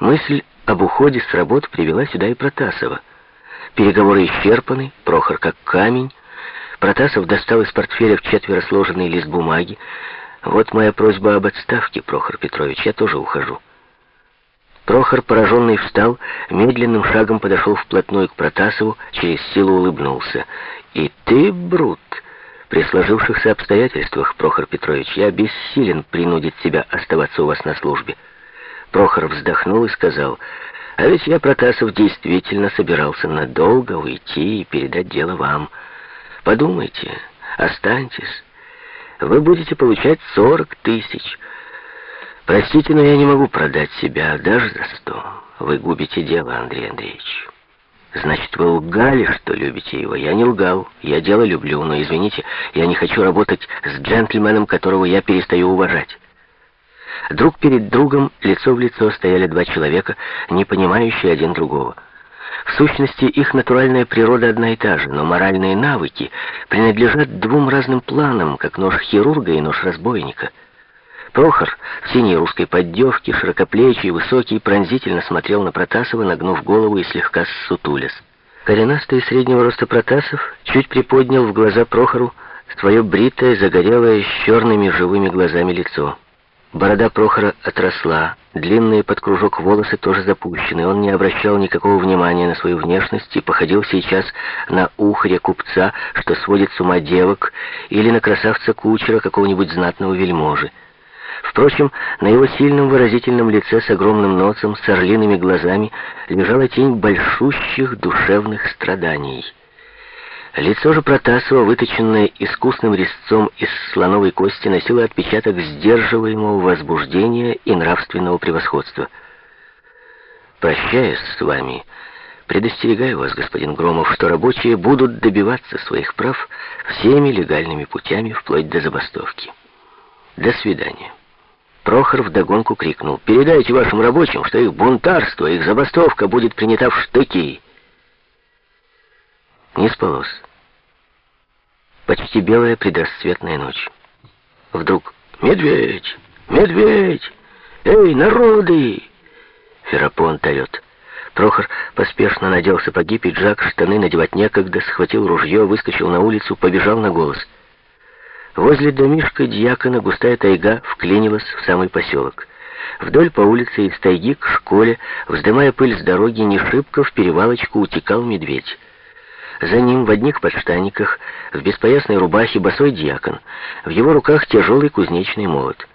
Мысль об уходе с работы привела сюда и Протасова. Переговоры исчерпаны, Прохор как камень. Протасов достал из портфеля в четверо сложенный лист бумаги. «Вот моя просьба об отставке, Прохор Петрович, я тоже ухожу». Прохор, пораженный, встал, медленным шагом подошел вплотную к Протасову, через силу улыбнулся. «И ты, Брут, при сложившихся обстоятельствах, Прохор Петрович, я бессилен принудить себя оставаться у вас на службе». Прохор вздохнул и сказал, «А ведь я, Протасов, действительно собирался надолго уйти и передать дело вам. Подумайте, останьтесь. Вы будете получать сорок тысяч». Простите, но я не могу продать себя даже за сто. Вы губите дело, Андрей Андреевич. Значит, вы лгали, что любите его. Я не лгал. Я дело люблю, но, извините, я не хочу работать с джентльменом, которого я перестаю уважать. Друг перед другом, лицо в лицо, стояли два человека, не понимающие один другого. В сущности, их натуральная природа одна и та же, но моральные навыки принадлежат двум разным планам, как нож хирурга и нож разбойника — Прохор в синей русской поддевке, широкоплечий, высокий, пронзительно смотрел на Протасова, нагнув голову и слегка ссутулясь. Коренастый среднего роста Протасов чуть приподнял в глаза Прохору свое бритое, загорелое, с черными живыми глазами лицо. Борода Прохора отросла, длинные под кружок волосы тоже запущены. Он не обращал никакого внимания на свою внешность и походил сейчас на ухаря купца, что сводит с ума девок, или на красавца-кучера какого-нибудь знатного вельможи. Впрочем, на его сильном выразительном лице с огромным носом, с орлиными глазами, лежала тень большущих душевных страданий. Лицо же Протасова, выточенное искусным резцом из слоновой кости, носило отпечаток сдерживаемого возбуждения и нравственного превосходства. «Прощаясь с вами», Предостерегаю вас, господин Громов, что рабочие будут добиваться своих прав всеми легальными путями, вплоть до забастовки. До свидания. Прохор вдогонку крикнул. «Передайте вашим рабочим, что их бунтарство, их забастовка будет принята в штыки!» Не спалось. Почти белая предрассветная ночь. Вдруг «Медведь! Медведь! Эй, народы!» Ферапонт орет. Прохор поспешно надел сапоги, пиджак, штаны надевать некогда, схватил ружье, выскочил на улицу, побежал на голос — Возле домишка дьякона густая тайга вклинилась в самый поселок. Вдоль по улице из тайги к школе, вздымая пыль с дороги, не шибко в перевалочку утекал медведь. За ним в одних подштаниках, в беспоясной рубахе, босой дьякон. В его руках тяжелый кузнечный молот.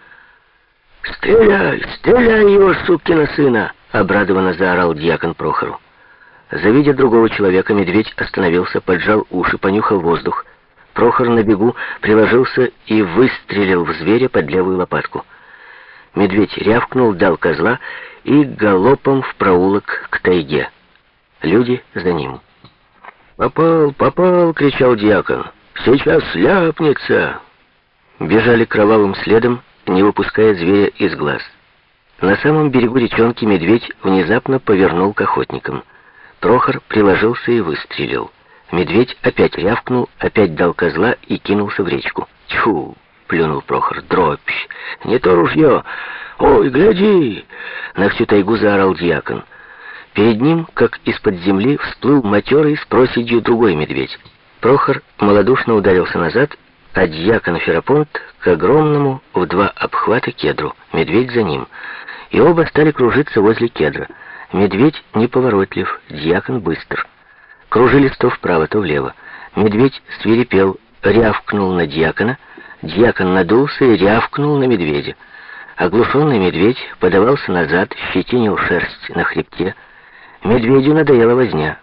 «Стреляй! Стреляй его, сукина сына!» — обрадованно заорал дьякон Прохору. Завидя другого человека, медведь остановился, поджал уши, понюхал воздух. Прохор на бегу приложился и выстрелил в зверя под левую лопатку. Медведь рявкнул, дал козла и галопом в проулок к тайге. Люди за ним. «Попал, попал!» — кричал дьякон. «Сейчас ляпнется!» Бежали кровавым следом, не выпуская зверя из глаз. На самом берегу речонки медведь внезапно повернул к охотникам. Прохор приложился и выстрелил. Медведь опять рявкнул, опять дал козла и кинулся в речку. «Тьфу!» — плюнул Прохор. «Дробь! Не то ружье! Ой, гляди!» На всю тайгу заорал дьякон. Перед ним, как из-под земли, всплыл матерый с проседью другой медведь. Прохор малодушно ударился назад, а дьякон Ферапонт к огромному в два обхвата кедру, медведь за ним. И оба стали кружиться возле кедра. Медведь неповоротлив, дьякон быстр. Кружились то вправо, то влево. Медведь свирепел, рявкнул на дьякона. Дьякон надулся и рявкнул на медведя. Оглушенный медведь подавался назад, щетинил шерсть на хребте. Медведю надоела возня.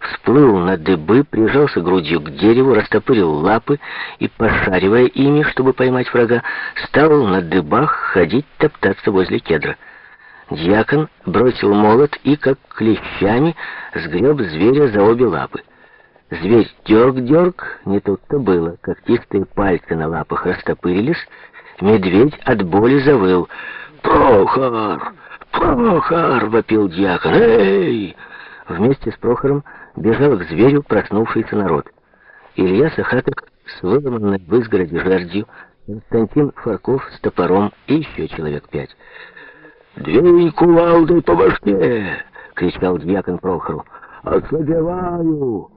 Всплыл на дыбы, прижался грудью к дереву, растопырил лапы и, пошаривая ими, чтобы поймать врага, стал на дыбах ходить топтаться возле кедра. Дьякон бросил молот и, как клещами, сгреб зверя за обе лапы. Зверь дерг-дерг, не тут-то было. Когтистые пальцы на лапах растопырились, медведь от боли завыл. «Прохор! Прохор!» — вопил дьякон. «Эй!» Вместе с Прохором бежал к зверю проснувшийся народ. Илья Сахаток с выломанной в изгороде жердью, Константин Фарков с топором и еще человек пять. Две кувалдой по башке!» — кричал дьякон Прохору. «Ослабеваю!